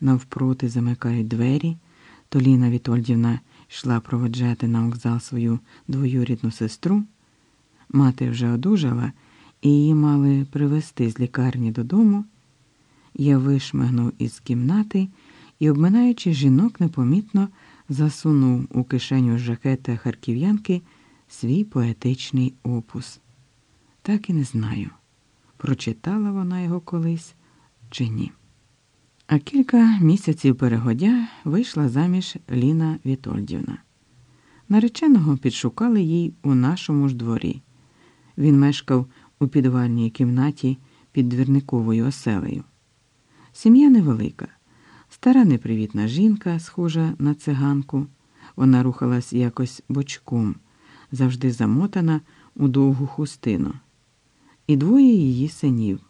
навпроти замикають двері, то Ліна Вітольдівна йшла проводжати на вокзал свою двоюрідну сестру. Мати вже одужала, і її мали привезти з лікарні додому. Я вишмигнув із кімнати і, обминаючи жінок, непомітно засунув у кишеню жакета харків'янки свій поетичний опус. Так і не знаю, прочитала вона його колись чи ні. А кілька місяців перегодя вийшла заміж Ліна Вітольдівна. Нареченого підшукали їй у нашому ж дворі. Він мешкав у підвальній кімнаті під двірниковою оселею. Сім'я невелика, стара непривітна жінка, схожа на циганку. Вона рухалась якось бочком, завжди замотана у довгу хустину. І двоє її синів.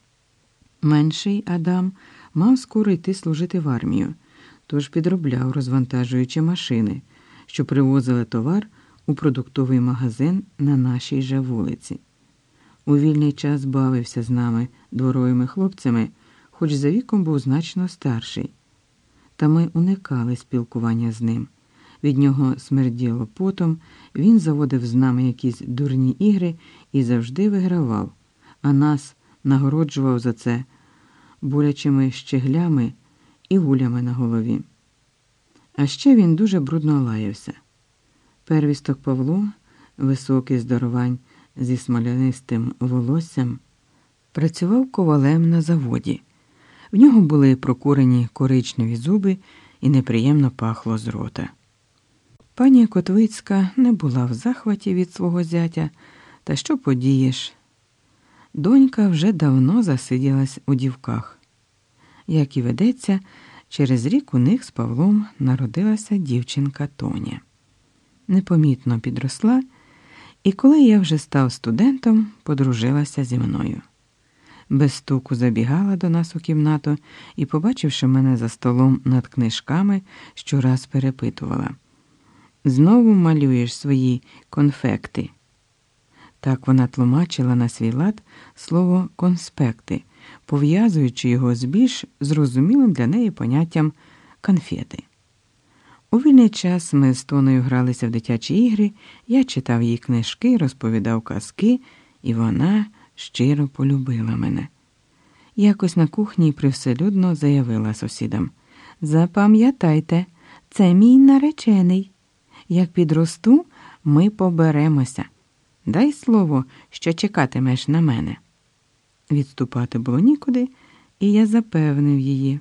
Менший Адам мав скоро йти служити в армію, тож підробляв, розвантажуючи машини, що привозили товар у продуктовий магазин на нашій же вулиці. У вільний час бавився з нами дворовими хлопцями, хоч за віком був значно старший. Та ми уникали спілкування з ним. Від нього смерділо потом, він заводив з нами якісь дурні ігри і завжди вигравав, а нас нагороджував за це болячими щеглями і гулями на голові. А ще він дуже брудно лаявся. Первісток Павло, високий здоровань зі смолянистим волоссям, працював ковалем на заводі. В нього були прокурені коричневі зуби і неприємно пахло з рота. Пані Котвицька не була в захваті від свого зятя, та що подієш? Донька вже давно засиділась у дівках. Як і ведеться, через рік у них з Павлом народилася дівчинка Тоня. Непомітно підросла, і коли я вже став студентом, подружилася зі мною. Без стуку забігала до нас у кімнату і, побачивши мене за столом над книжками, щораз перепитувала. Знову малюєш свої конфекти. Так вона тлумачила на свій лад слово конспекти, пов'язуючи його з більш зрозумілим для неї поняттям конфети. У вільний час ми з Тоною гралися в дитячі ігри, я читав їй книжки, розповідав казки, і вона щиро полюбила мене. Якось на кухні привселюдно заявила сусідам Запам'ятайте, це мій наречений. Як підросту, ми поберемося. Дай слово, що чекатимеш на мене. Відступати було нікуди, і я запевнив її.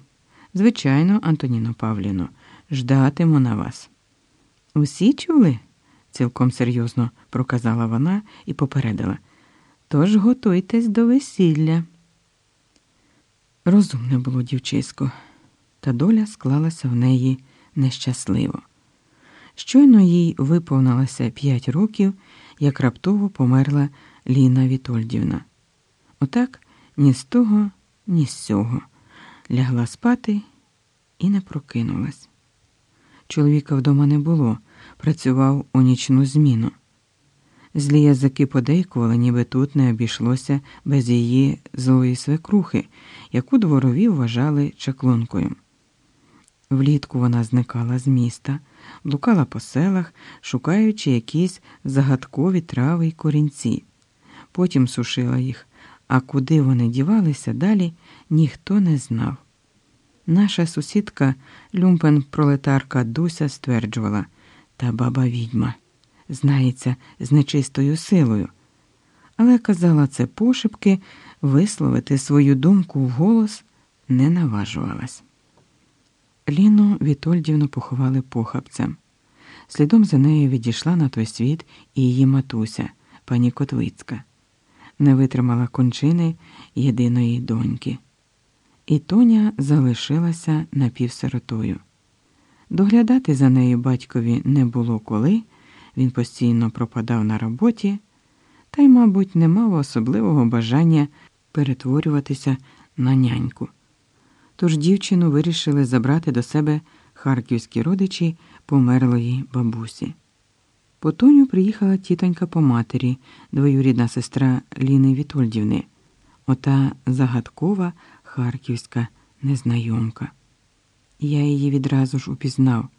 Звичайно, Антоніно Павліно, ждатиму на вас. Усі чули? цілком серйозно проказала вона і попередила. Тож готуйтесь до весілля. Розумне було дівчисько, та доля склалася в неї нещасливо. Щойно їй виповнилося п'ять років, як раптово померла Ліна Вітольдівна. Отак ні з того, ні з сього лягла спати і не прокинулась. Чоловіка вдома не було, працював у нічну зміну. Злі язики подейкували, ніби тут не обійшлося без її злої свекрухи, яку дворові вважали чаклункою. Влітку вона зникала з міста, блукала по селах, шукаючи якісь загадкові трави й корінці. Потім сушила їх, а куди вони дівалися далі, ніхто не знав. Наша сусідка, люмпен пролетарка Дуся, стверджувала та баба відьма знається з нечистою силою, але казала це пошепки, висловити свою думку вголос не наважувалась. Ліну Вітольдівну поховали похабцем. Слідом за нею відійшла на той світ і її матуся, пані Котвицька, не витримала кончини єдиної доньки. І Тоня залишилася напівсиротою. Доглядати за нею батькові не було коли, він постійно пропадав на роботі, та й, мабуть, не мав особливого бажання перетворюватися на няньку. Тож дівчину вирішили забрати до себе харківські родичі померлої бабусі. По Тоню приїхала тітонька по матері, двоюрідна сестра Ліни Вітольдівни, ота загадкова харківська незнайомка. Я її відразу ж упізнав.